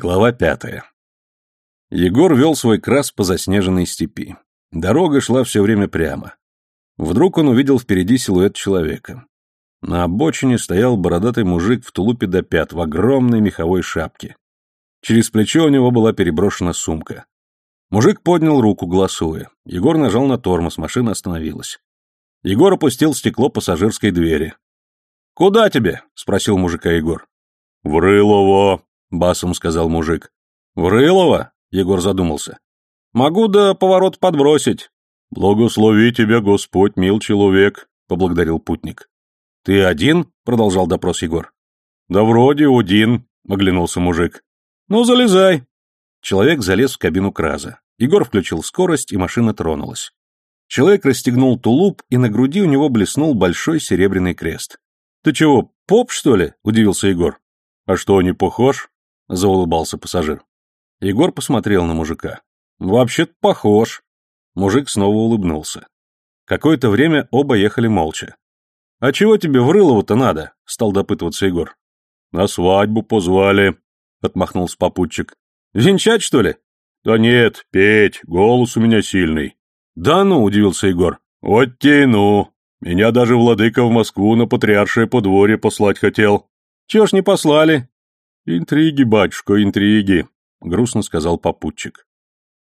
Глава пятая. Егор вел свой крас по заснеженной степи. Дорога шла все время прямо. Вдруг он увидел впереди силуэт человека. На обочине стоял бородатый мужик в тулупе до пят в огромной меховой шапке. Через плечо у него была переброшена сумка. Мужик поднял руку, голосуя. Егор нажал на тормоз, машина остановилась. Егор опустил стекло пассажирской двери. «Куда тебе?» — спросил мужика Егор. «В Рылово», — басом сказал мужик. «В Рылово?» — Егор задумался. «Могу до поворот подбросить». «Благослови тебя, Господь, мил человек», — поблагодарил путник. «Ты один?» — продолжал допрос Егор. «Да вроде один», — оглянулся мужик. «Ну, залезай». Человек залез в кабину Краза. Егор включил скорость, и машина тронулась. Человек расстегнул тулуп, и на груди у него блеснул большой серебряный крест. «Ты чего, поп, что ли?» — удивился Егор. «А что, не похож?» — заулыбался пассажир. Егор посмотрел на мужика. «Вообще-то похож». Мужик снова улыбнулся. Какое-то время оба ехали молча. «А чего тебе в Рылово-то надо?» — стал допытываться Егор. «На свадьбу позвали», — отмахнулся попутчик. «Венчать, что ли?» «Да нет, петь, голос у меня сильный». «Да ну», — удивился Егор. «Вот те ну. Меня даже владыка в Москву на патриаршее подворье послать хотел». «Чего ж не послали?» «Интриги, батюшка, интриги», — грустно сказал попутчик.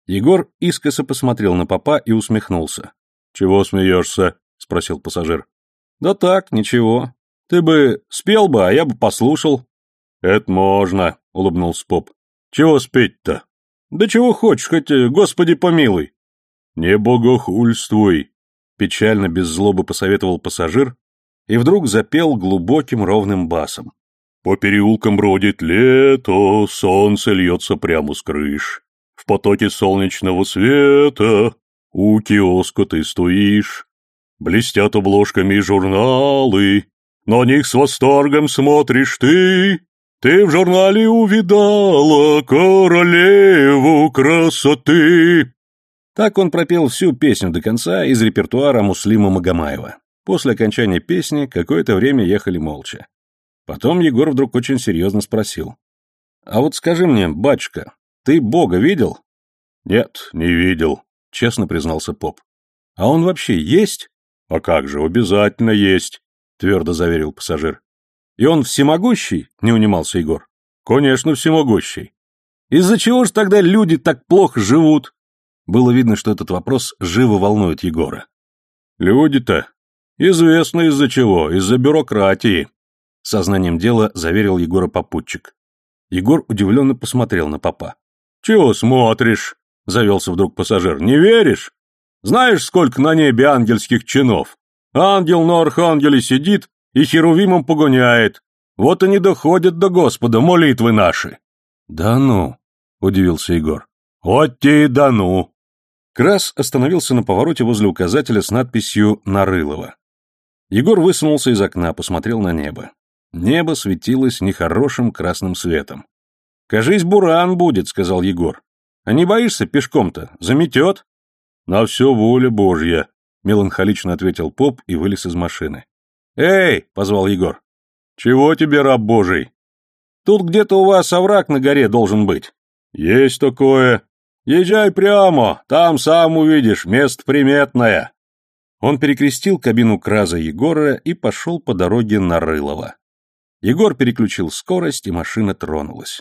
Егор искоса посмотрел на папа и усмехнулся. «Чего смеешься?» — спросил пассажир. «Да так, ничего. Ты бы спел бы, а я бы послушал». «Это можно», — улыбнулся поп. «Чего спеть-то?» «Да чего хочешь, хоть, э, Господи помилуй». «Не богохульствуй», — печально без злобы посоветовал пассажир и вдруг запел глубоким ровным басом. По переулкам бродит лето, солнце льется прямо с крыш. В потоке солнечного света у киоска ты стоишь. Блестят обложками журналы, на них с восторгом смотришь ты. Ты в журнале увидала королеву красоты. Так он пропел всю песню до конца из репертуара Муслима Магомаева. После окончания песни какое-то время ехали молча. Потом Егор вдруг очень серьезно спросил. «А вот скажи мне, батюшка, ты Бога видел?» «Нет, не видел», — честно признался поп. «А он вообще есть?» «А как же, обязательно есть», — твердо заверил пассажир. «И он всемогущий?» — не унимался Егор. «Конечно, всемогущий». «Из-за чего же тогда люди так плохо живут?» Было видно, что этот вопрос живо волнует Егора. «Люди-то? Известно из-за чего, из-за бюрократии», Сознанием дела заверил Егора попутчик. Егор удивленно посмотрел на папа. «Чего смотришь?» — завелся вдруг пассажир. «Не веришь? Знаешь, сколько на небе ангельских чинов? Ангел на архангеле сидит и херувимом погоняет. Вот и не доходят до Господа молитвы наши». «Да ну!» — удивился Егор. «Вот те да ну!» Крас остановился на повороте возле указателя с надписью «Нарылово». Егор высунулся из окна, посмотрел на небо. Небо светилось нехорошим красным светом. «Кажись, буран будет», — сказал Егор. «А не боишься пешком-то? Заметет?» «На все воля Божья», — меланхолично ответил поп и вылез из машины. «Эй!» — позвал Егор. «Чего тебе, раб Божий?» «Тут где-то у вас овраг на горе должен быть». «Есть такое. Езжай прямо, там сам увидишь, место приметное». Он перекрестил кабину Краза Егора и пошел по дороге на Рылово. Егор переключил скорость, и машина тронулась.